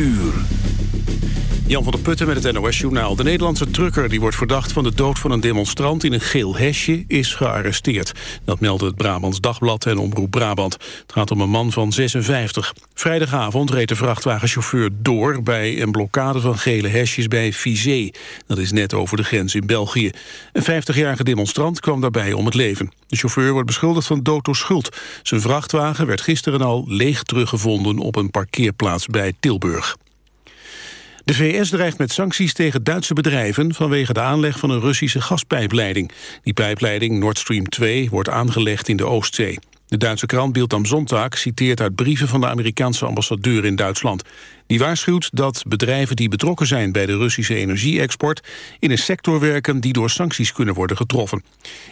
uur. Jan van der Putten met het NOS-journaal. De Nederlandse trucker die wordt verdacht van de dood van een demonstrant in een geel hesje is gearresteerd. Dat meldde het Brabants Dagblad en Omroep Brabant. Het gaat om een man van 56. Vrijdagavond reed de vrachtwagenchauffeur door bij een blokkade van gele hesjes bij Vizé. Dat is net over de grens in België. Een 50-jarige demonstrant kwam daarbij om het leven. De chauffeur wordt beschuldigd van dood door schuld. Zijn vrachtwagen werd gisteren al leeg teruggevonden op een parkeerplaats bij Tilburg. De VS dreigt met sancties tegen Duitse bedrijven... vanwege de aanleg van een Russische gaspijpleiding. Die pijpleiding Nord Stream 2 wordt aangelegd in de Oostzee. De Duitse krant Bild am Sonntag citeert uit brieven van de Amerikaanse ambassadeur in Duitsland. Die waarschuwt dat bedrijven die betrokken zijn bij de Russische energie-export in een sector werken die door sancties kunnen worden getroffen.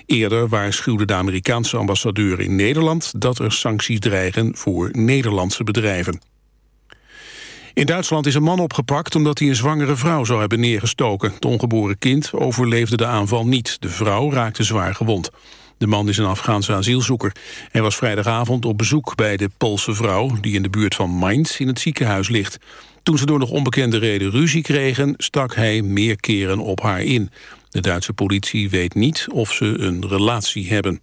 Eerder waarschuwde de Amerikaanse ambassadeur in Nederland dat er sancties dreigen voor Nederlandse bedrijven. In Duitsland is een man opgepakt omdat hij een zwangere vrouw zou hebben neergestoken. Het ongeboren kind overleefde de aanval niet. De vrouw raakte zwaar gewond. De man is een Afghaanse asielzoeker. Hij was vrijdagavond op bezoek bij de Poolse vrouw... die in de buurt van Mainz in het ziekenhuis ligt. Toen ze door nog onbekende reden ruzie kregen... stak hij meer keren op haar in. De Duitse politie weet niet of ze een relatie hebben.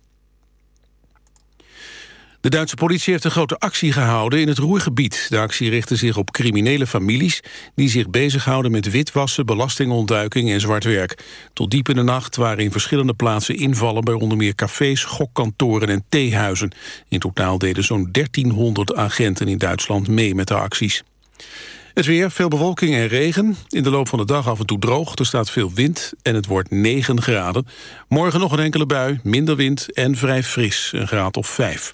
De Duitse politie heeft een grote actie gehouden in het Roergebied. De actie richtte zich op criminele families... die zich bezighouden met witwassen, belastingontduiking en zwart werk. Tot diep in de nacht waren in verschillende plaatsen invallen... bij onder meer cafés, gokkantoren en theehuizen. In totaal deden zo'n 1300 agenten in Duitsland mee met de acties. Het weer, veel bewolking en regen. In de loop van de dag af en toe droog. Er staat veel wind en het wordt 9 graden. Morgen nog een enkele bui, minder wind en vrij fris. Een graad of 5.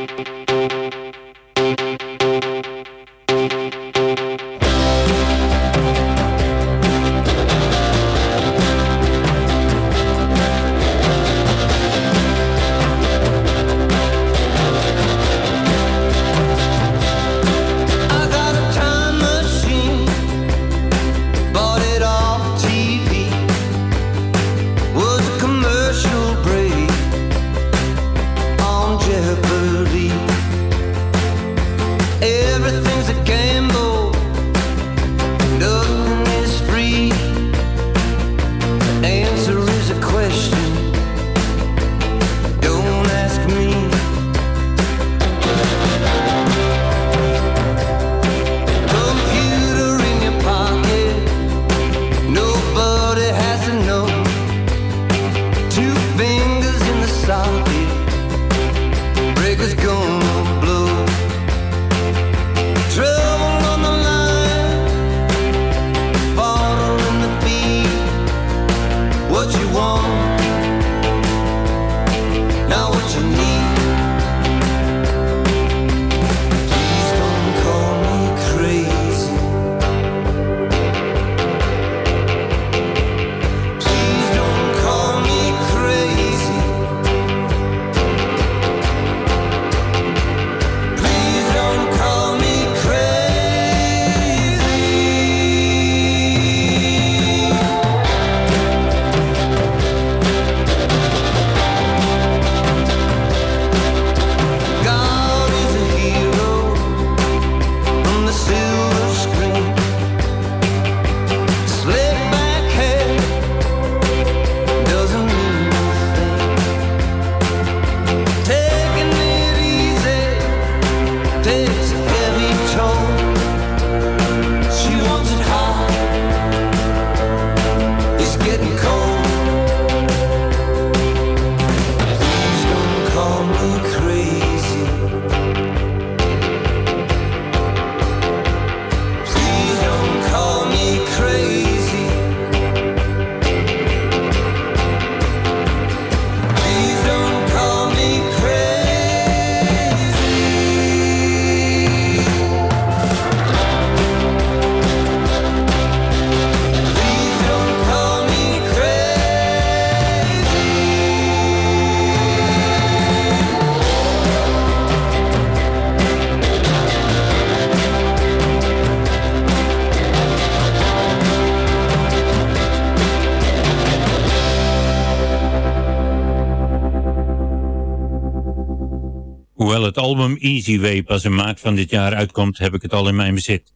Easy Way pas in maart van dit jaar uitkomt, heb ik het al in mijn bezit.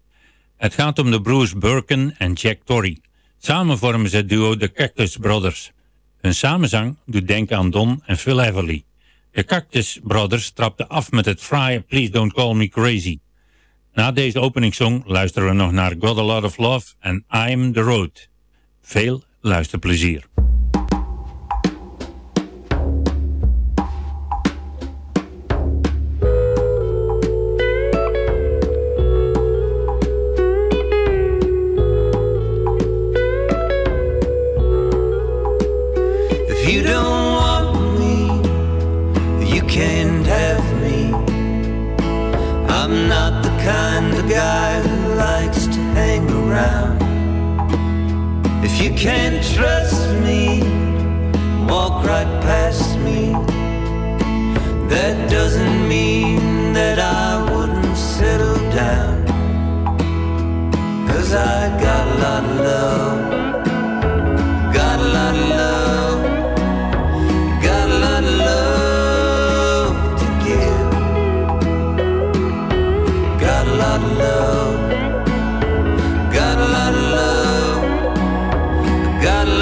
Het gaat om de broers Birkin en Jack Torrey. Samen vormen ze het duo de Cactus Brothers. Hun samenzang doet denken aan Don en Phil Everly. De Cactus Brothers trapten af met het fraaie Please Don't Call Me Crazy. Na deze openingssong luisteren we nog naar Got a Lot of Love en I'm the Road. Veel luisterplezier. Can't trust me, walk right past me. That doesn't mean that I wouldn't settle down. Cause I got a lot of love. Got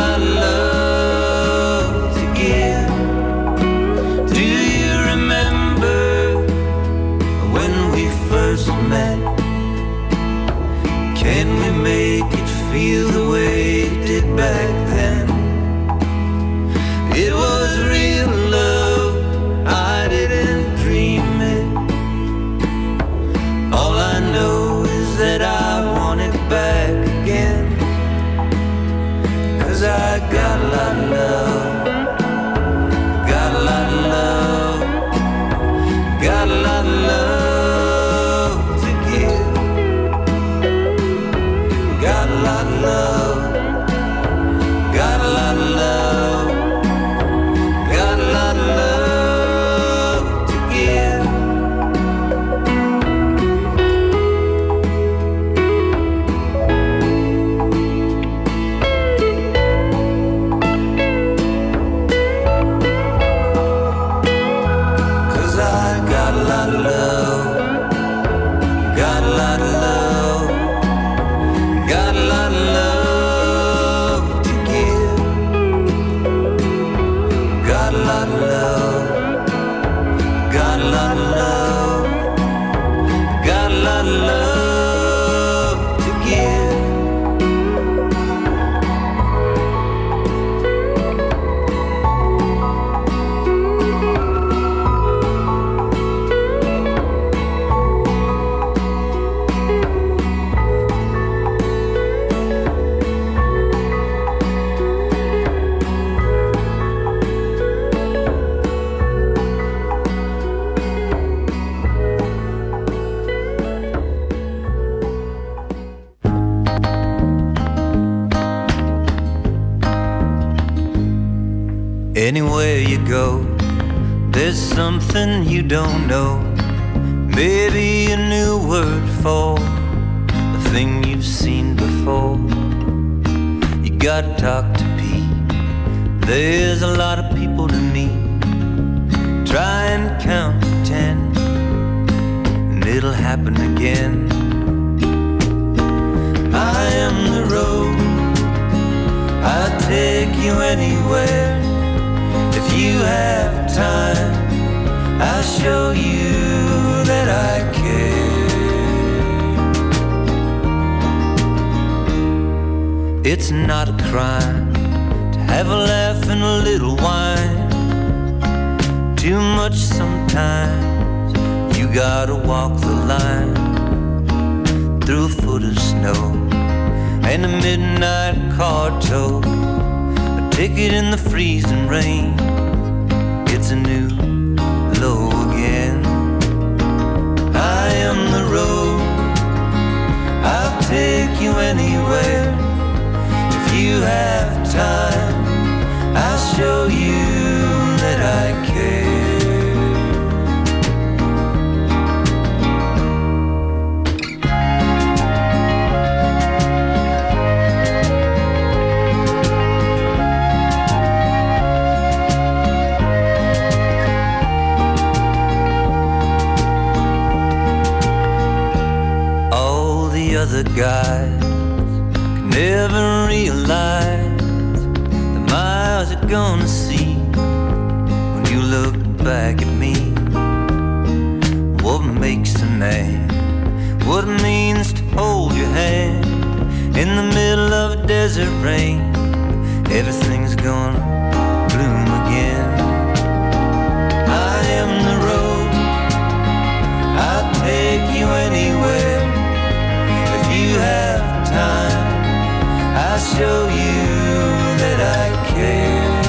Anywhere you go, there's something you don't know. Maybe a new word for a thing you've seen before. You gotta talk to Pete. There's a lot of people to meet. Try and count to ten, and it'll happen again. I am the road. I'll take you anywhere. If you have time, I'll show you that I care. It's not a crime to have a laugh and a little wine. Too much sometimes, you gotta walk the line through a foot of snow and a midnight car tow. A ticket in freezing rain. It's a new low again. I am the road. I'll take you anywhere. If you have time, I'll show you that I care. Other guys can never realize the miles you're gonna see when you look back at me. What makes a man? What it means to hold your hand in the middle of a desert rain. Everything's gonna bloom again. I am the road. I'll take you anywhere. Time, I'll show you that I care.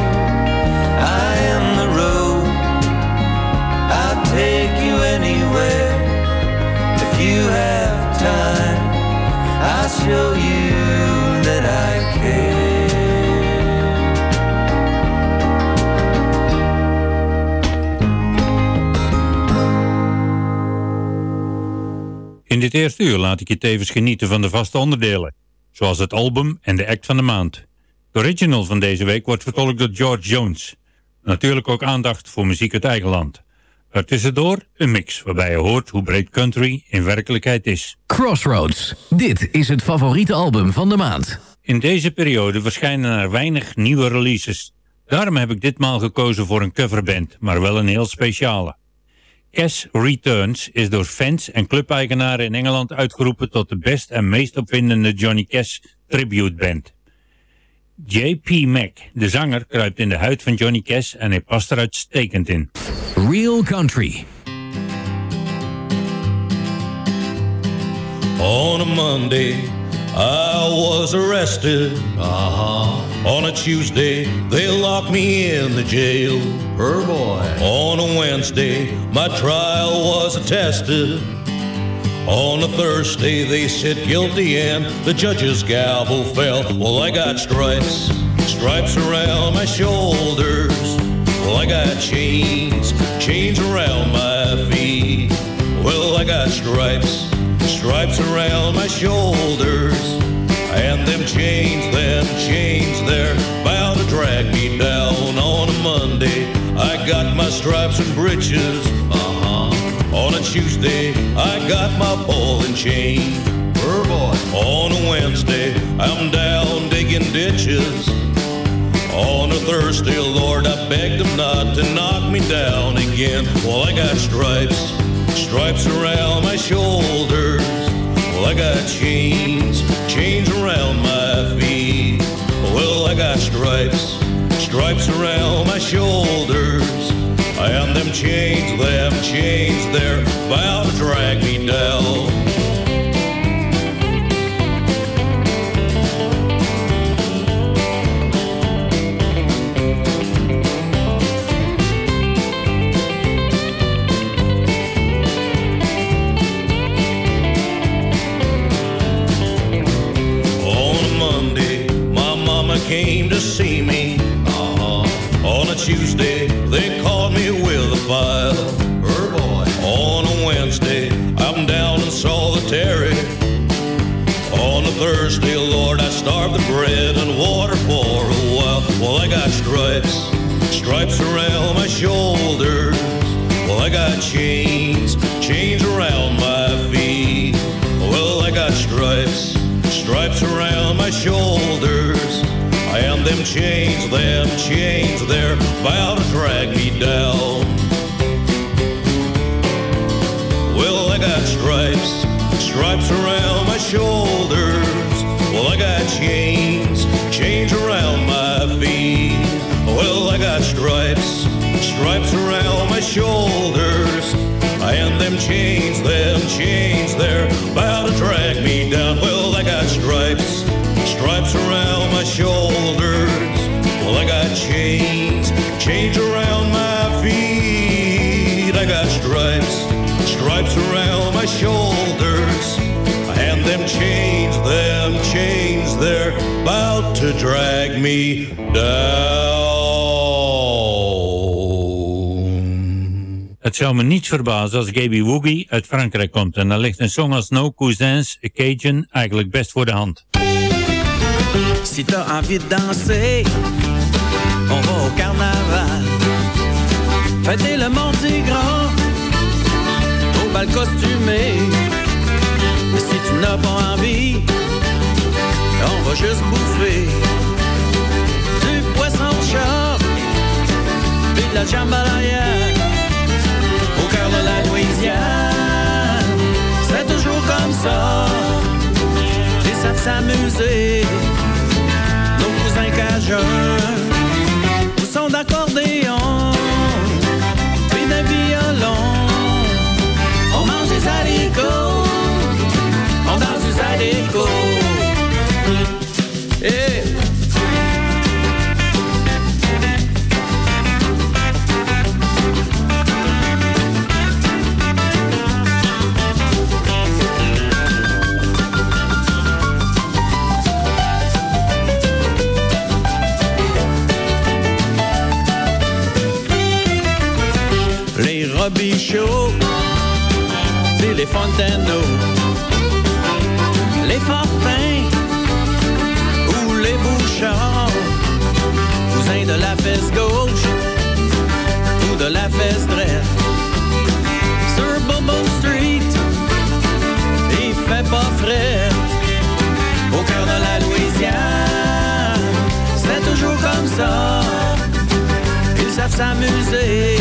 I am the road. I'll take you anywhere. If you have time, I'll show you that I care. In dit eerste uur laat ik je tevens genieten van de vaste onderdelen, zoals het album en de act van de maand. De original van deze week wordt vertolkt door George Jones. Natuurlijk ook aandacht voor muziek uit eigen land. Ertussendoor een mix waarbij je hoort hoe breed country in werkelijkheid is. Crossroads. Dit is het favoriete album van de maand. In deze periode verschijnen er weinig nieuwe releases. Daarom heb ik ditmaal gekozen voor een coverband, maar wel een heel speciale. Cash Returns is door fans en clubeigenaren in Engeland uitgeroepen tot de best en meest opwindende Johnny Cash tribute band. J.P. Mac, de zanger, kruipt in de huid van Johnny Cash en hij past er uitstekend in. Real Country. On a Monday, I was arrested. Uh-huh. On a Tuesday, they locked me in the jail. Per boy. On a Wednesday, my trial was attested. On a Thursday, they said guilty and the judge's gavel fell. Well, I got stripes, stripes around my shoulders. Well, I got chains, chains around my feet. Well, I got stripes, stripes around my shoulders. And them chains, them chains, they're bound to drag me down on a Monday. I got my stripes and breeches, uh-huh. On a Tuesday, I got my ball and chain. boy. On a Wednesday, I'm down digging ditches. On a Thursday, Lord, I begged him not to knock me down again. Well, I got stripes, stripes around my shoulders. I got chains, chains around my feet. Well, I got stripes, stripes around my shoulders. And them chains, them chains, they're bound to drag me down. Tuesday, they called me with a file. Her boy. On a Wednesday, I'm down and saw the Terry. On a Thursday, Lord, I starved the bread and water for a while. Well, I got stripes, stripes around my shoulders. Well, I got chains, chains around my feet. Well, I got stripes, stripes around my shoulders. Them chains, them chains, they're bound to drag me down. Well, I got stripes, stripes around my shoulders. Well, I got chains, chains around my feet. Well, I got stripes, stripes around my shoulders. And them chains, them chains, they're bound to drag me down. Well, I got stripes, stripes around my shoulders. Chains, chains around my feet. I got stripes, stripes around my shoulders. And them chains, them chains, they're about to drag me down. Het zou me niet verbazen als Gaby Woogie uit Frankrijk komt en dan ligt een song als No Cousins, A Cajun eigenlijk best voor de hand. Si t'as envie de danser, on va au carnaval. Fêter le Mardi Gras, au bal costumé. Mais si tu n'as pas envie, on va juste bouffer du poisson chat, puis de la jambalaya au cœur de la Louisiane. C'est toujours comme ça, ils savent s'amuser, nos cousins cajuns, coração da corda Les Robichaux, puis les Fontaneaux, les Fortins ou les Bouchards, cousins de la fesse gauche ou de la fesse droite. Sur Bourbon Street, il fait pas frais. Au cœur de la Louisiane, c'est toujours comme ça. Ils savent s'amuser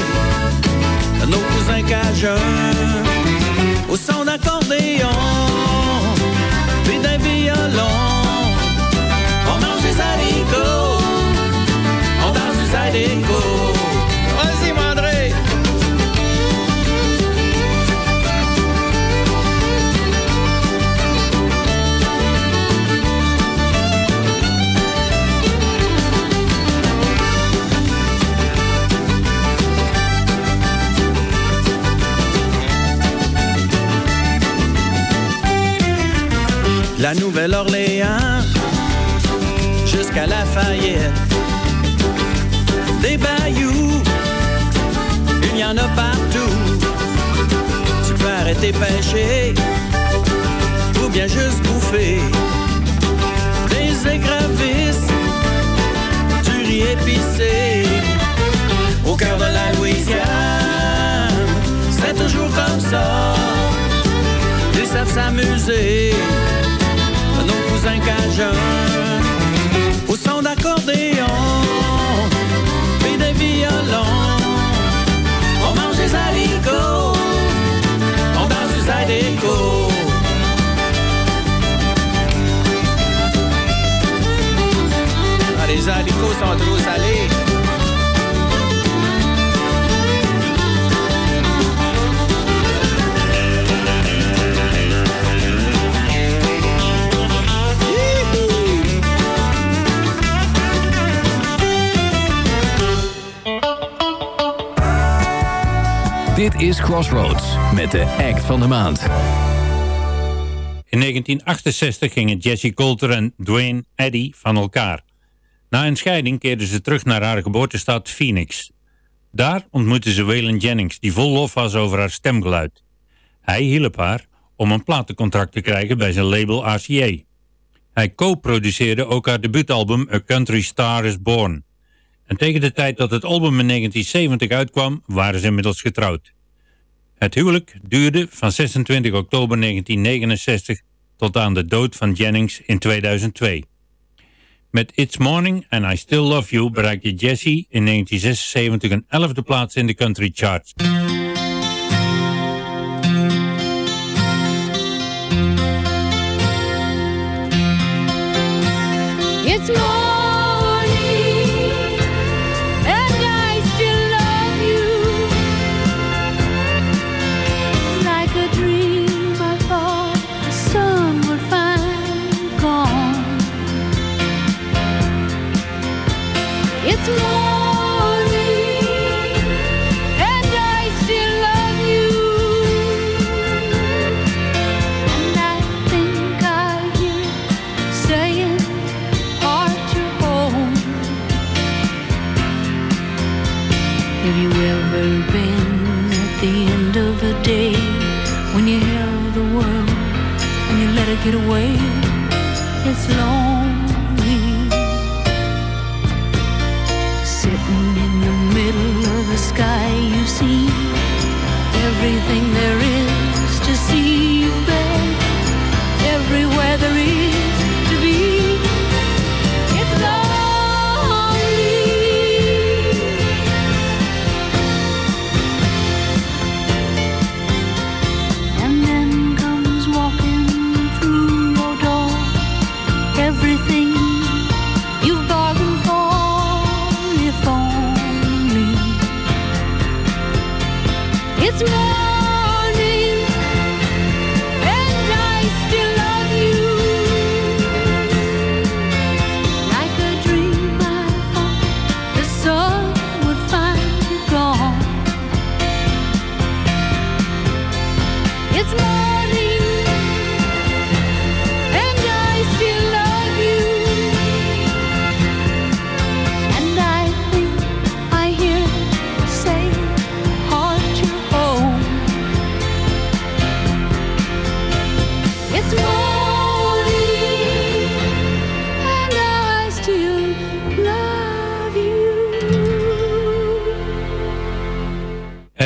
nos cousins cajuns au son d'accordéon puis d'un violon. On mange des haricots on danse du zydeco la Nouvelle-Orléans jusqu'à Lafayette. Des bayous, il y en a partout. Tu peux arrêter pêcher ou bien juste bouffer. Des écrevisses, du riz épicé. Au cœur de la Louisiane, c'est toujours comme ça. Ils savent s'amuser sans engageant Crossroads met de act van de maand. In 1968 gingen Jessie Coulter en Dwayne Eddy van elkaar. Na een scheiding keerden ze terug naar haar geboortestad Phoenix. Daar ontmoetten ze Waylon Jennings, die vol lof was over haar stemgeluid. Hij hielp haar om een platencontract te krijgen bij zijn label RCA. Hij co-produceerde ook haar debuutalbum A Country Star is Born. En tegen de tijd dat het album in 1970 uitkwam, waren ze inmiddels getrouwd. Het huwelijk duurde van 26 oktober 1969 tot aan de dood van Jennings in 2002. Met It's Morning and I Still Love You bereikte Jessie in 1976 een elfde plaats in de country charts. It's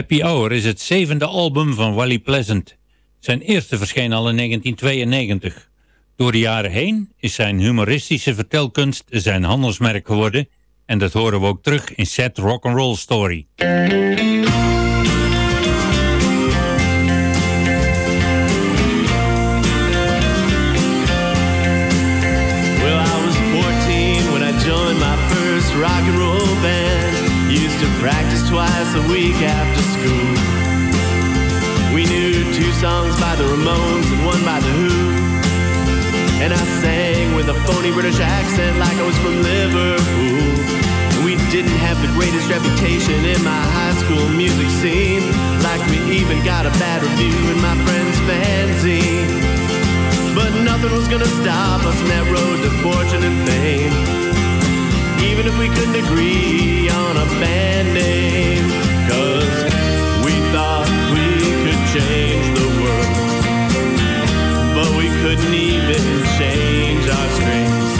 Happy Hour is het zevende album van Wally Pleasant. Zijn eerste verscheen al in 1992. Door de jaren heen is zijn humoristische vertelkunst zijn handelsmerk geworden en dat horen we ook terug in Set Rock'n'Roll Story. Well, I was 14 when I joined my first rock and roll band. Used to practice twice a week after songs by the Ramones and one by the Who. And I sang with a phony British accent like I was from Liverpool. And we didn't have the greatest reputation in my high school music scene. Like we even got a bad review in my friend's fanzine. But nothing was gonna stop us on that road to fortune and fame. Even if we couldn't agree on a band name. Cause we thought we could change couldn't even change our strings.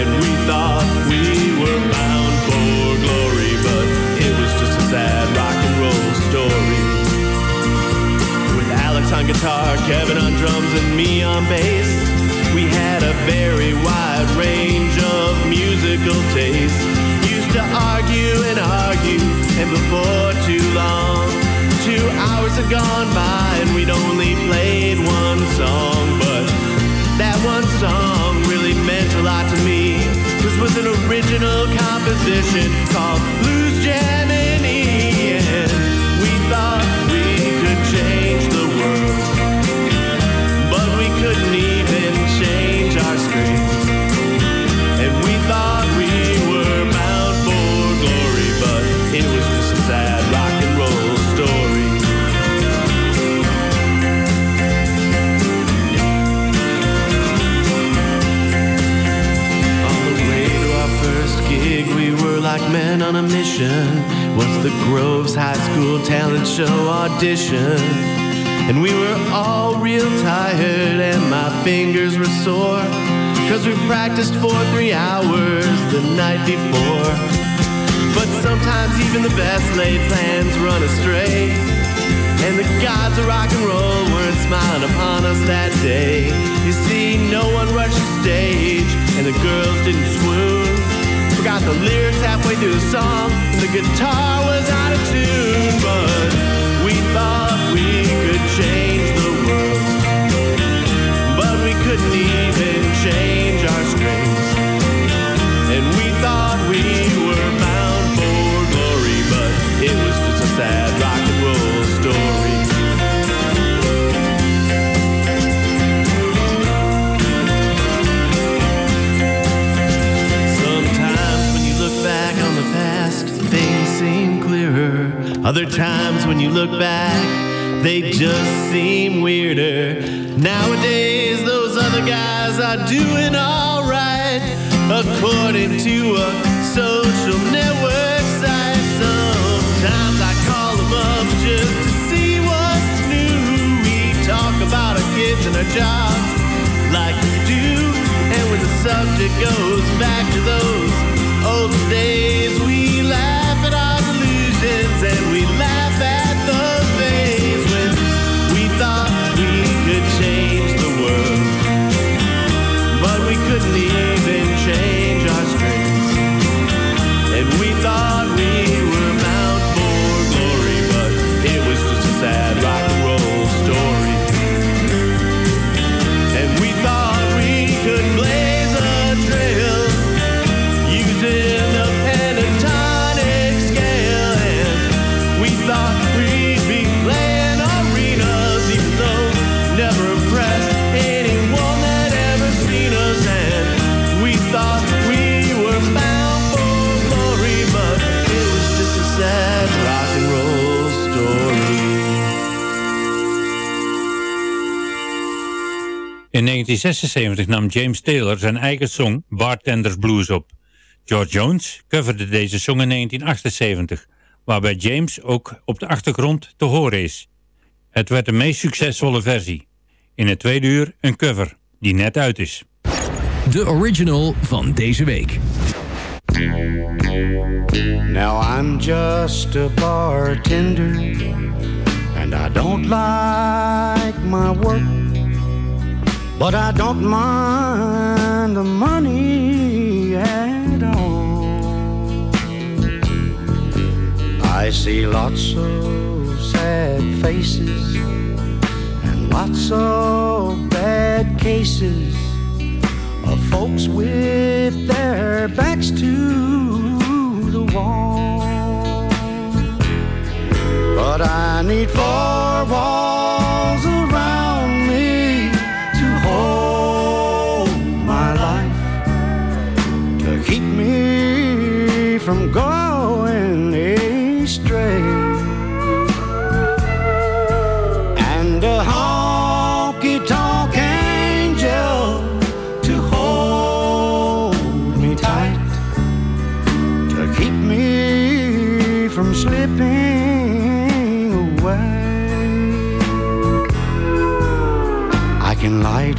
And we thought we were bound for glory. But it was just a sad rock and roll story. With Alex on guitar, Kevin on drums, and me on bass. We had a very wide range of musical tastes. Used to argue and argue, and before too long, two hours had gone by, and we'd only played one song. But that one song really meant a lot to me. This was an original composition called Blues Jam on a mission. Was the Groves High School talent show audition? And we were all real tired, and my fingers were sore. Cause we practiced for three hours the night before. But sometimes even the best laid plans run astray. And the gods of rock and roll weren't smiling upon us that day. You see, no one rushed the stage, and the girls didn't swoon. Forgot the lyrics halfway through the song, the guitar was out of tune. But we thought we could change the world, but we couldn't even change our strings. And we thought we were bound for glory, but it was just a sad rock things seem clearer. Other times when you look back, they just seem weirder. Nowadays, those other guys are doing alright, according to a social network site. Sometimes I call them up just to see what's new. We talk about our kids and our jobs like we do. And when the subject goes back to those old days, we laugh couldn't leave. 1976 nam James Taylor zijn eigen song Bartenders Blues op. George Jones coverde deze song in 1978, waarbij James ook op de achtergrond te horen is. Het werd de meest succesvolle versie. In het tweede uur een cover, die net uit is. De original van deze week. Now I'm just a bartender And I don't like my work But I don't mind the money at all I see lots of sad faces And lots of bad cases of folks with their backs to the wall. But I need four walls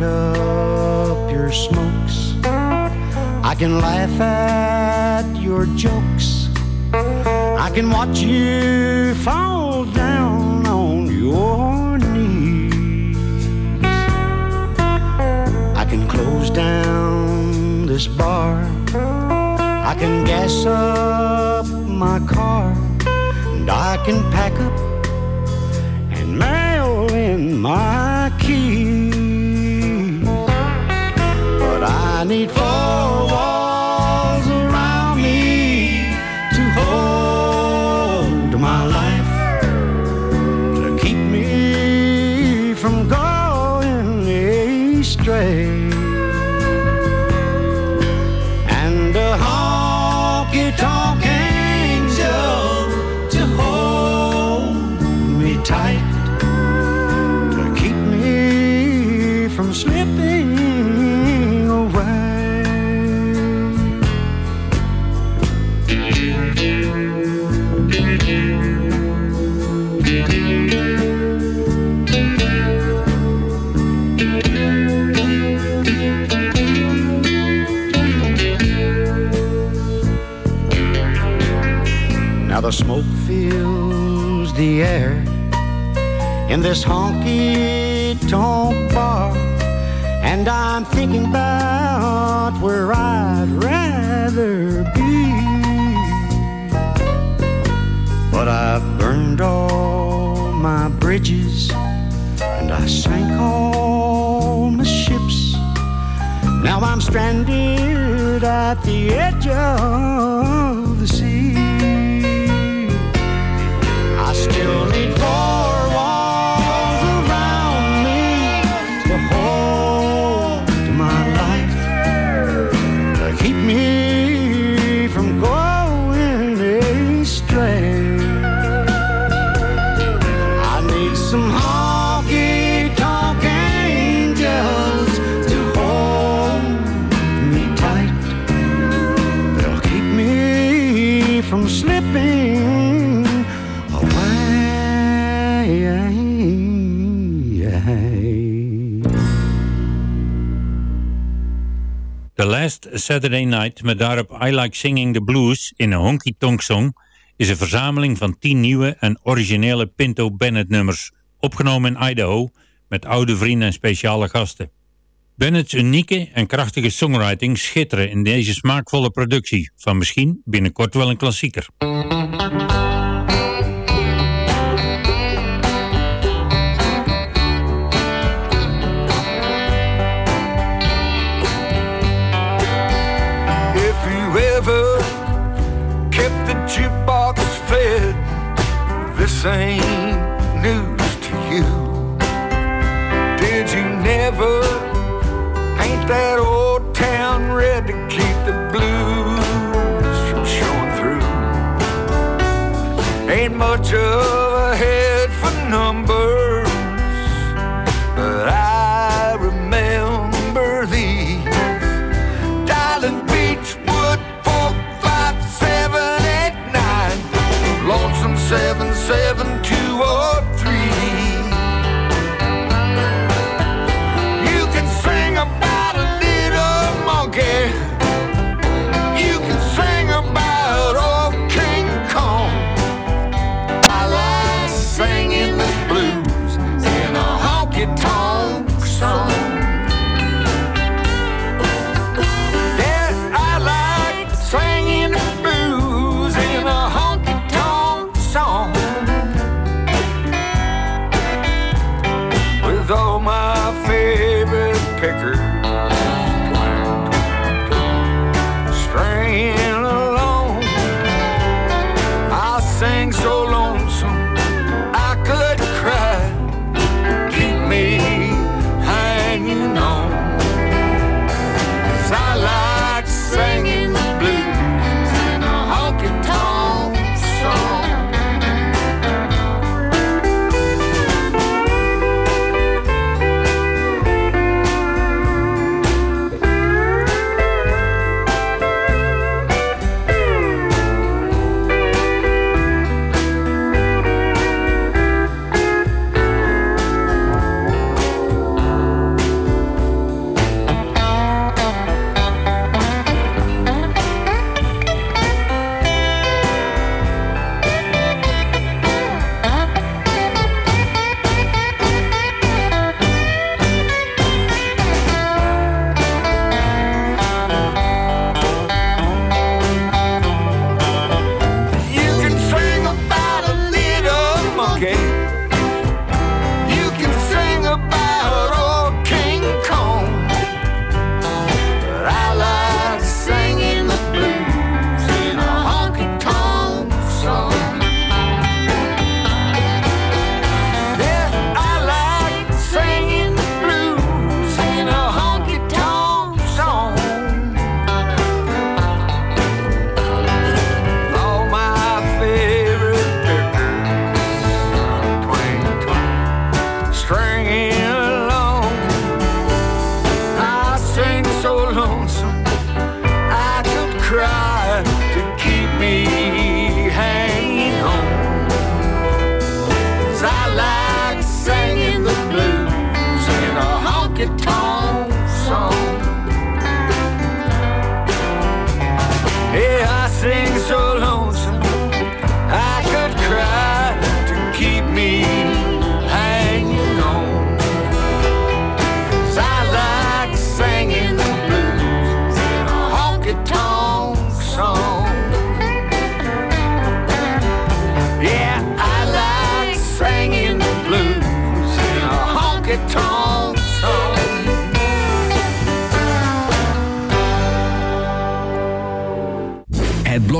light up your smokes, I can laugh at your jokes, I can watch you fall down on your knees. I can close down this bar. I can gas up my car. And I can pack up and mail in my I need four the air in this honky tonk bar, and I'm thinking about where I'd rather be. But I've burned all my bridges, and I sank all my ships. Now I'm stranded at the edge of Saturday Night met daarop I Like Singing the Blues in een honky tonk song is een verzameling van 10 nieuwe en originele Pinto Bennett nummers, opgenomen in Idaho met oude vrienden en speciale gasten. Bennett's unieke en krachtige songwriting schitteren in deze smaakvolle productie van misschien binnenkort wel een klassieker.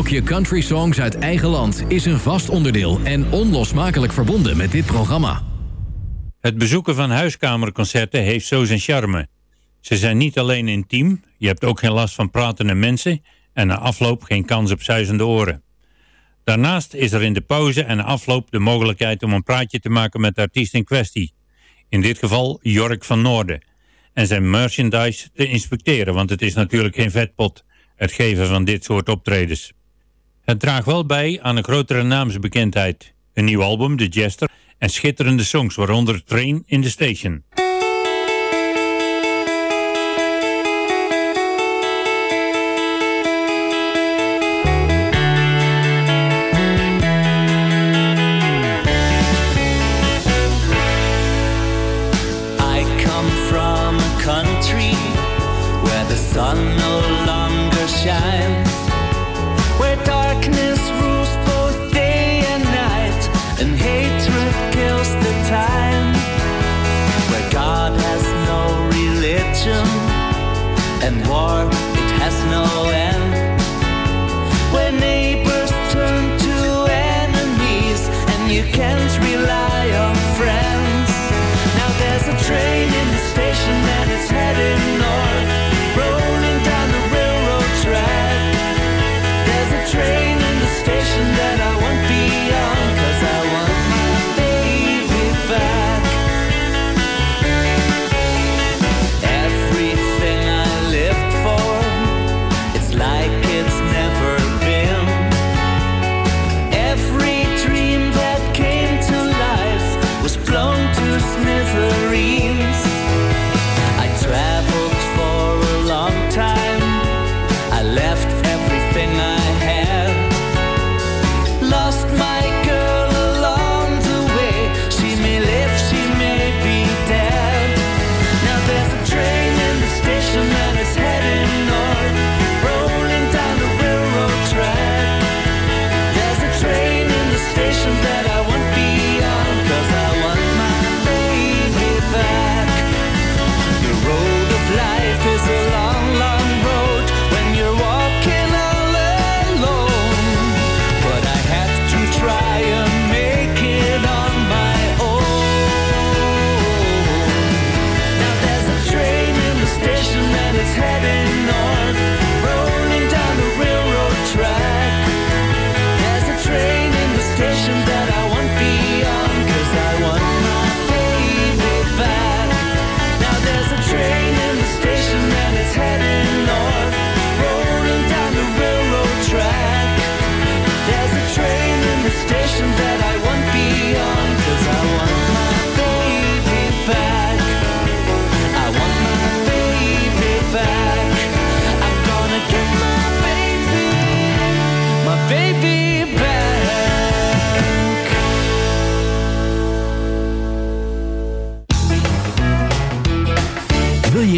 Blokje Country Songs uit eigen land is een vast onderdeel en onlosmakelijk verbonden met dit programma. Het bezoeken van huiskamerconcerten heeft zo zijn charme. Ze zijn niet alleen intiem, je hebt ook geen last van pratende mensen en na afloop geen kans op zuizende oren. Daarnaast is er in de pauze en afloop de mogelijkheid om een praatje te maken met de artiest in kwestie. In dit geval Jork van Noorden. En zijn merchandise te inspecteren, want het is natuurlijk geen vetpot, het geven van dit soort optredens. Het draagt wel bij aan een grotere naamsbekendheid. Een nieuw album, The Jester, en schitterende songs, waaronder Train in the Station.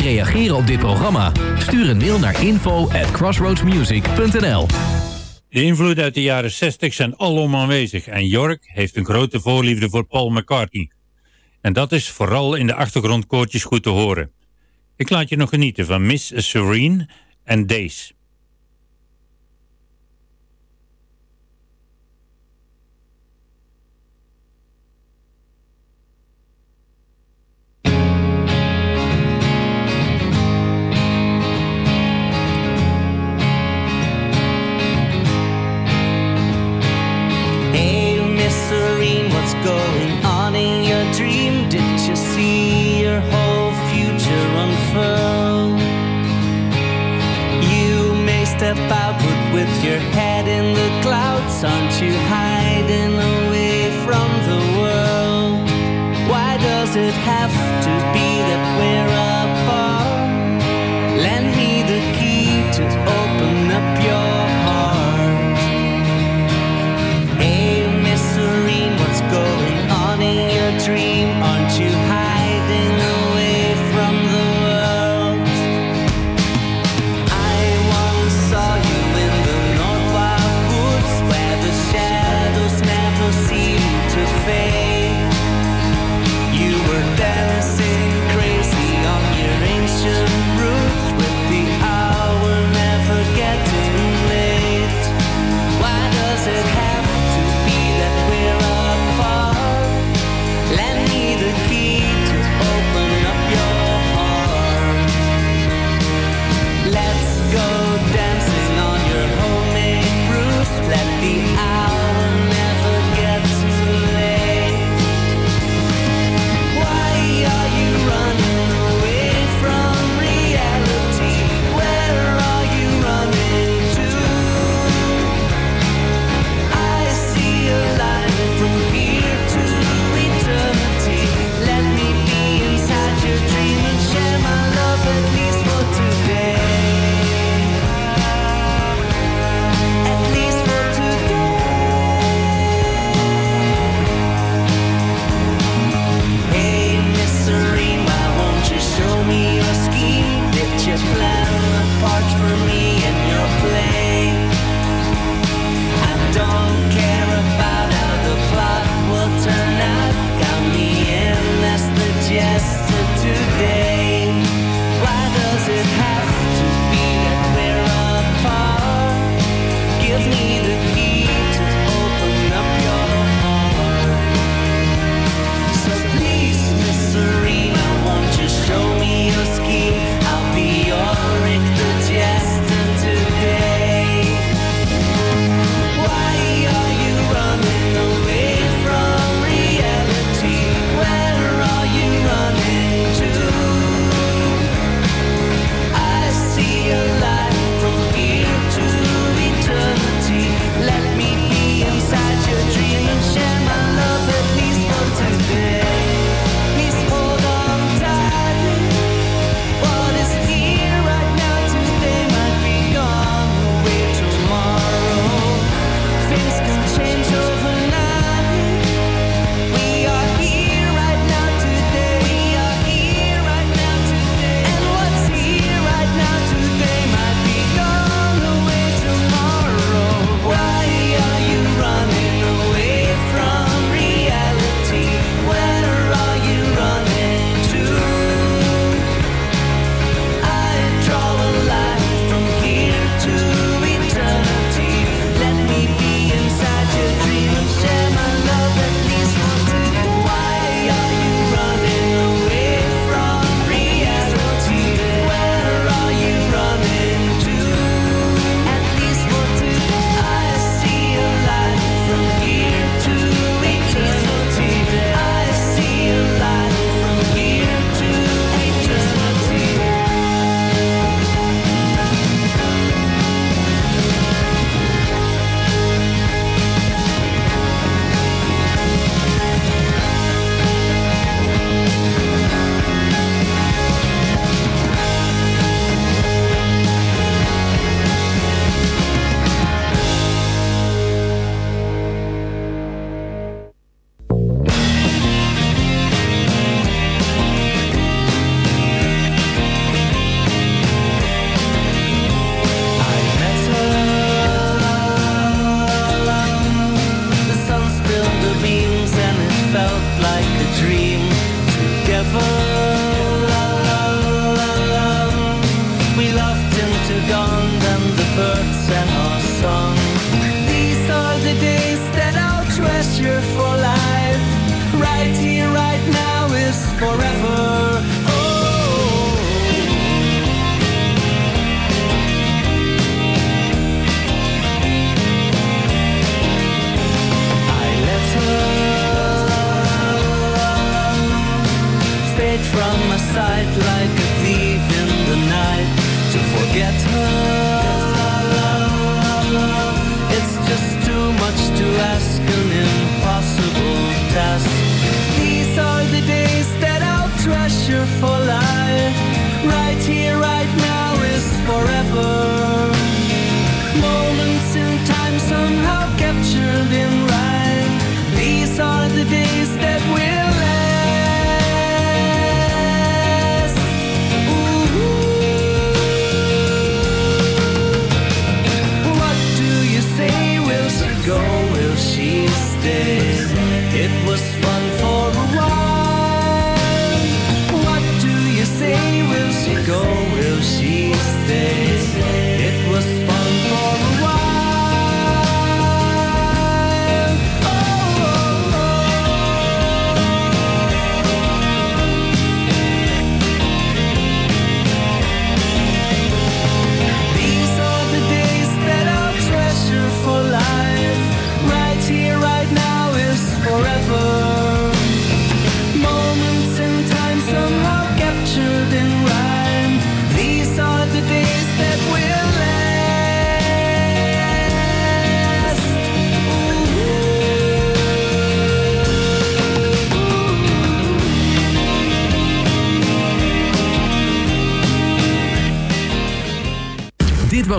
Reageren op dit programma? Stuur een mail naar info at crossroadsmusic.nl De invloeden uit de jaren 60 zijn alom aanwezig en York heeft een grote voorliefde voor Paul McCartney. En dat is vooral in de achtergrondkoortjes goed te horen. Ik laat je nog genieten van Miss Serene en Days.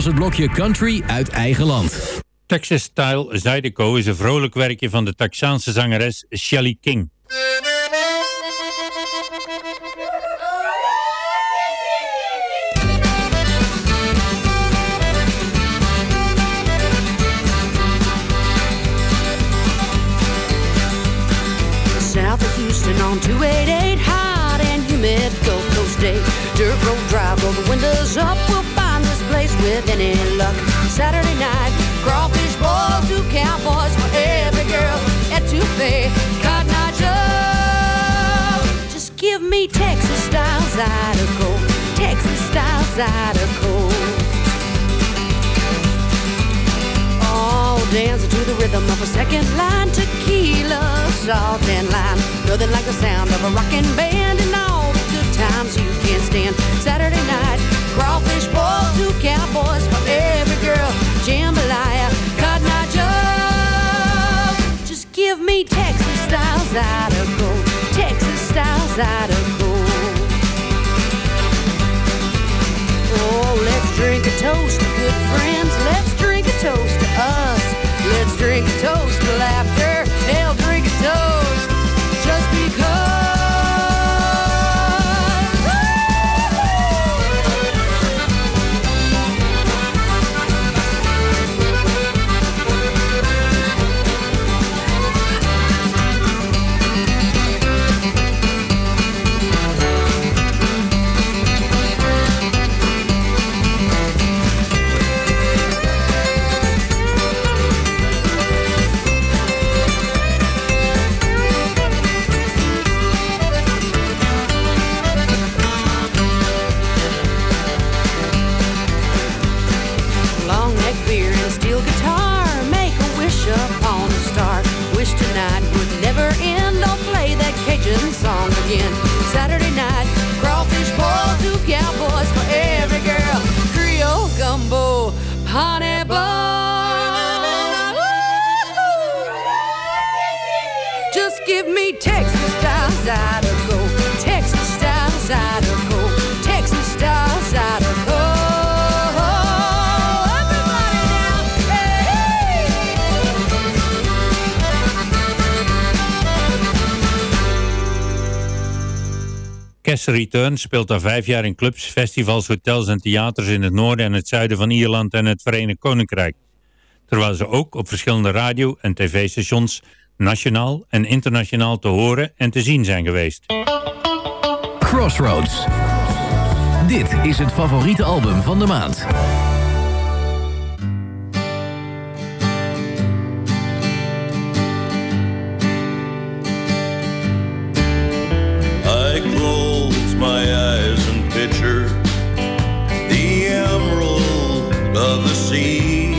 Was het blokje Country uit eigen land. Texas Style Zydeco is een vrolijk werkje van de Texaanse zangeres Shelly King. South of Houston on 288, hot and humid Gulf Coast day. Dirt road drive, roll the windows up. With any luck. Saturday night, crawfish boil, two cowboys for every girl at Touffet. Cotton Eye Joe, just give me Texas style Zydeco, Texas style Zydeco. all dancing to the rhythm of a second line tequila, salt and lime. Nothing like the sound of a rocking band out Texas styles out of again. Saturday night, crawfish boil, two cowboys for every girl. Creole gumbo, honey bun. Just give me Texas style Zydeco, Texas style Zydeco, Return speelt al vijf jaar in clubs, festivals, hotels en theaters in het noorden en het zuiden van Ierland en het Verenigd Koninkrijk. Terwijl ze ook op verschillende radio- en tv-stations nationaal en internationaal te horen en te zien zijn geweest. Crossroads. Dit is het favoriete album van de maand. sea.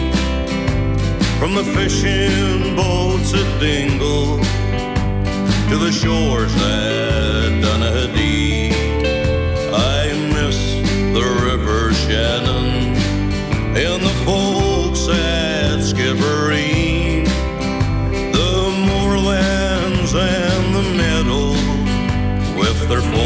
From the fishing boats at Dingle to the shores at Dunedee, I miss the River Shannon and the folks at Skibbereen, the moorlands and the meadows with their.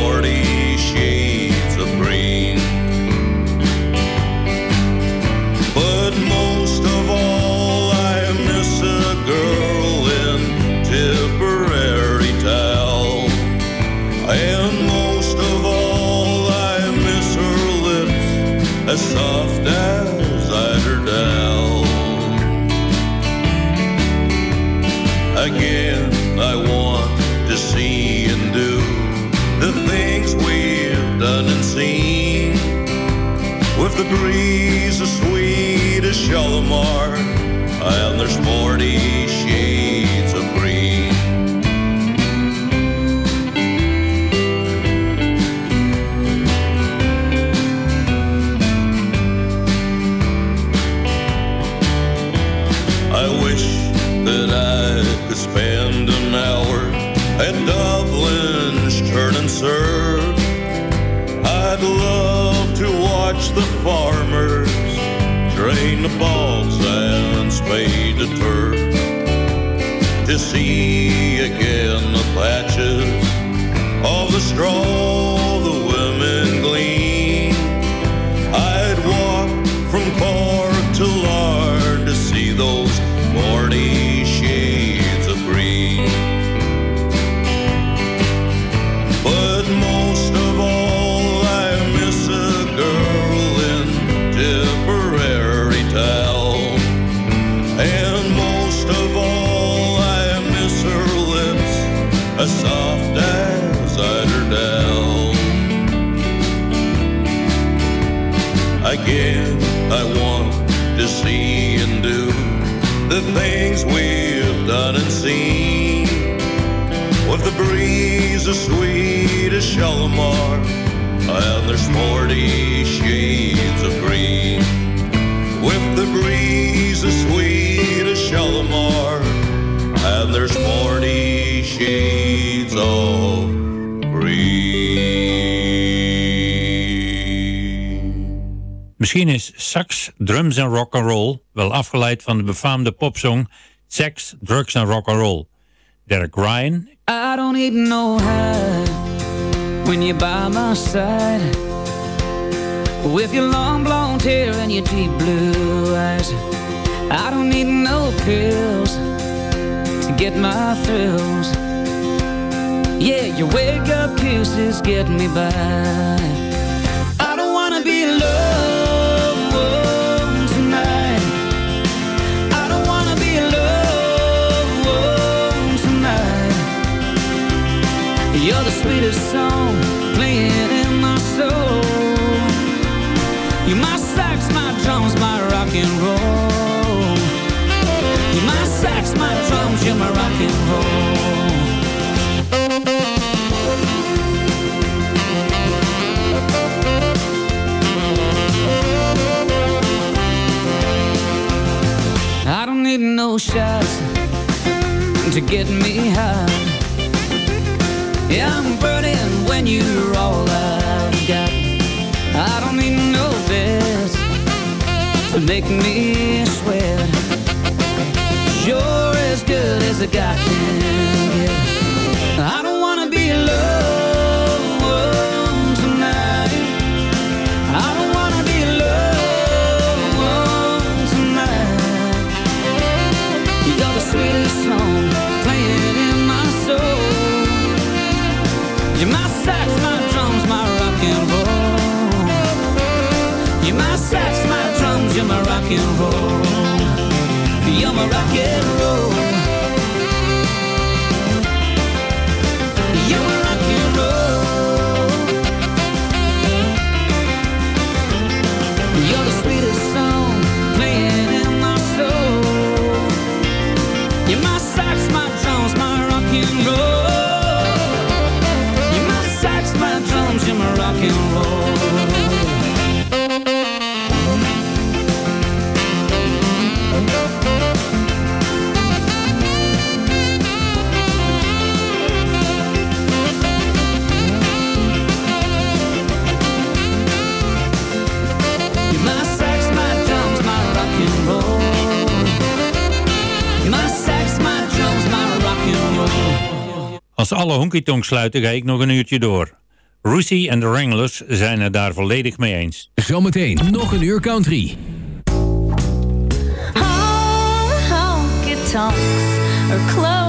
Breeze as sweet as Shalimar, and there's 40 shades of green. I wish that I could spend an hour at Dublin's turn and. I'd love watch the farmers drain the bogs and spade the turf. To see again the patches of the straw as sweet as Shalimar, and there's 40 shades of green. With the breeze as sweet as Shalimar, and there's 40 shades of Misschien is sax, drums en rock'n'roll wel afgeleid van de befaamde popsong Sex, Drugs and Rock'n'Roll. Derek Ryan I don't need no high when you're by my side. With your long blonde hair and your deep blue eyes. I don't need no pills to get my thrills. Yeah, your wake up kisses get me by. To get me high. Yeah, I'm burning when you're all I've got. I don't need no best to make me sweat. You're as good as a guy can a rocket Als alle honky-tonks sluiten ga ik nog een uurtje door. Rusi en de Wranglers zijn het daar volledig mee eens. Zometeen nog een uur country. honky tonks are closing